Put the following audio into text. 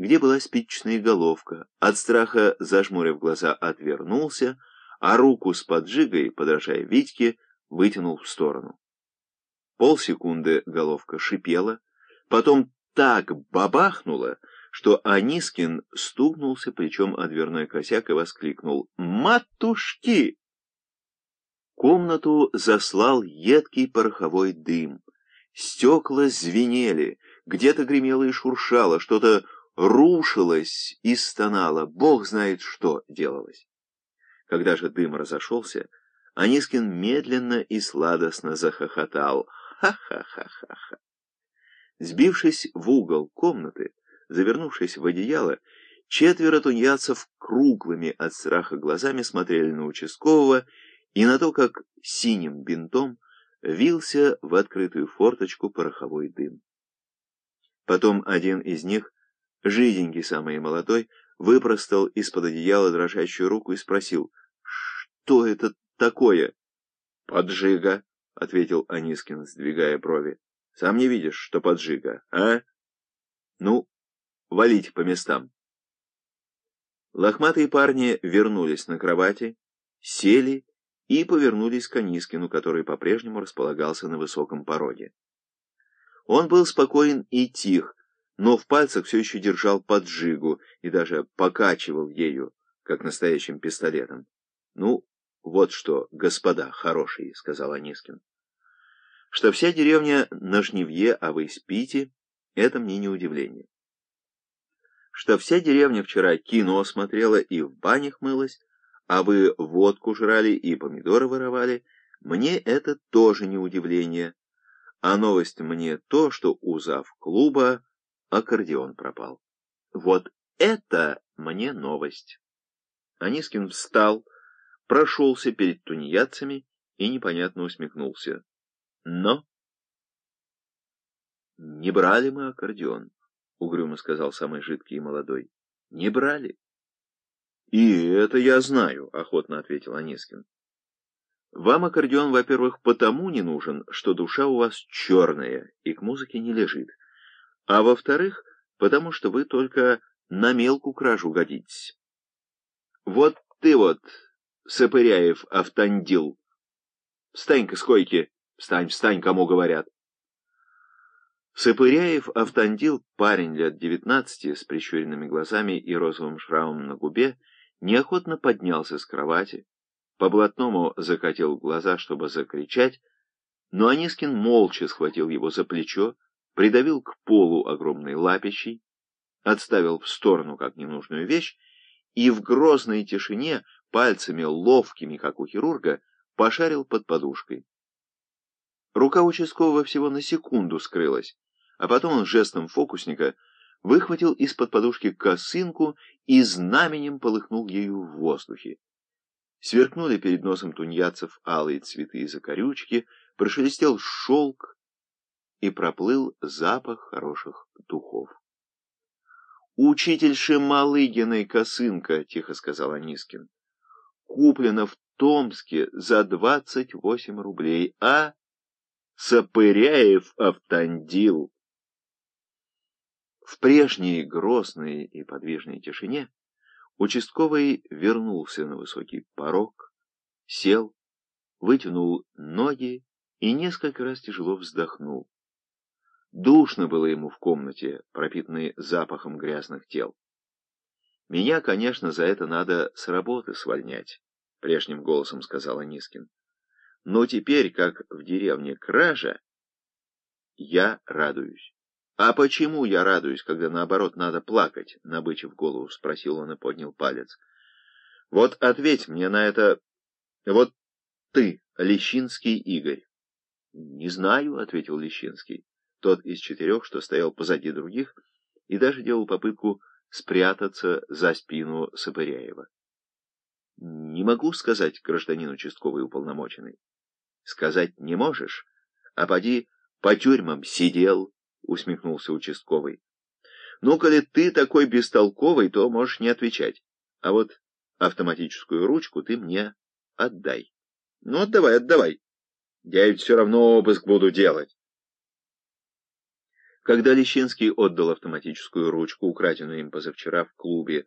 где была спичечная головка. От страха, зажмурив глаза, отвернулся, а руку с поджигой, подражая Витьке, вытянул в сторону. Полсекунды головка шипела, потом так бабахнула, что Анискин стукнулся плечом о дверной косяк и воскликнул «Матушки!». Комнату заслал едкий пороховой дым. Стекла звенели, где-то гремело и шуршало, что-то рушилось и стонало, бог знает что делалось. Когда же дым разошелся, Анискин медленно и сладостно захохотал. Ха-ха-ха-ха-ха. Сбившись в угол комнаты, завернувшись в одеяло, четверо тунеядцев круглыми от страха глазами смотрели на участкового и на то, как синим бинтом вился в открытую форточку пороховой дым. Потом один из них, жиденький самый молодой, выпростал из-под одеяла дрожащую руку и спросил, «Что это такое?» «Поджига», — ответил Анискин, сдвигая брови. «Сам не видишь, что поджига, а?» «Ну, валить по местам». Лохматые парни вернулись на кровати, сели и повернулись к Анискину, который по-прежнему располагался на высоком пороге. Он был спокоен и тих, но в пальцах все еще держал поджигу и даже покачивал ею, как настоящим пистолетом. «Ну, вот что, господа хорошие», — сказал Анискин. «Что вся деревня на жневье, а вы спите, это мне не удивление. Что вся деревня вчера кино смотрела и в банях мылась, а вы водку жрали и помидоры воровали, мне это тоже не удивление. А новость мне то, что у зав клуба аккордеон пропал. Вот это мне новость. Анискин встал, прошелся перед тунеядцами и непонятно усмехнулся. Но... «Не брали мы аккордеон», — угрюмо сказал самый жидкий и молодой. «Не брали». «И это я знаю», — охотно ответил Анискин. «Вам аккордеон, во-первых, потому не нужен, что душа у вас черная и к музыке не лежит, а во-вторых, потому что вы только на мелкую кражу годитесь. Вот ты вот, Сапыряев, автандил, встань-ка с койки, встань, встань, кому говорят». Сапыряев Автандил, парень лет девятнадцати, с прищуренными глазами и розовым шрамом на губе, неохотно поднялся с кровати, по-блатному закатил глаза, чтобы закричать, но Анискин молча схватил его за плечо, придавил к полу огромной лапищей, отставил в сторону как ненужную вещь и в грозной тишине пальцами ловкими, как у хирурга, пошарил под подушкой. Рука участкового всего на секунду скрылась, а потом он жестом фокусника выхватил из-под подушки косынку и знаменем полыхнул ею в воздухе. Сверкнули перед носом тунеядцев алые цветы и закорючки, прошелестел шелк и проплыл запах хороших духов. «Учительши Малыгиной косынка», — тихо сказал Анискин, — «куплена в Томске за двадцать восемь рублей, а Сапыряев автандил». В прежней грозной и подвижной тишине участковый вернулся на высокий порог, сел, вытянул ноги и несколько раз тяжело вздохнул. Душно было ему в комнате, пропитанной запахом грязных тел. «Меня, конечно, за это надо с работы свольнять», — прежним голосом сказал Анискин. «Но теперь, как в деревне кража, я радуюсь». «А почему я радуюсь, когда, наоборот, надо плакать?» — набычив голову, спросил он и поднял палец. «Вот ответь мне на это... Вот ты, Лещинский Игорь». «Не знаю», — ответил Лещинский, тот из четырех, что стоял позади других, и даже делал попытку спрятаться за спину Сапыряева. «Не могу сказать, гражданин участковый уполномоченный». «Сказать не можешь? А поди по тюрьмам сидел» усмехнулся участковый. Ну, коли ты такой бестолковый, то можешь не отвечать. А вот автоматическую ручку ты мне отдай. Ну, отдавай, отдавай. Я ведь все равно обыск буду делать. Когда Лещинский отдал автоматическую ручку, украденную им позавчера в клубе,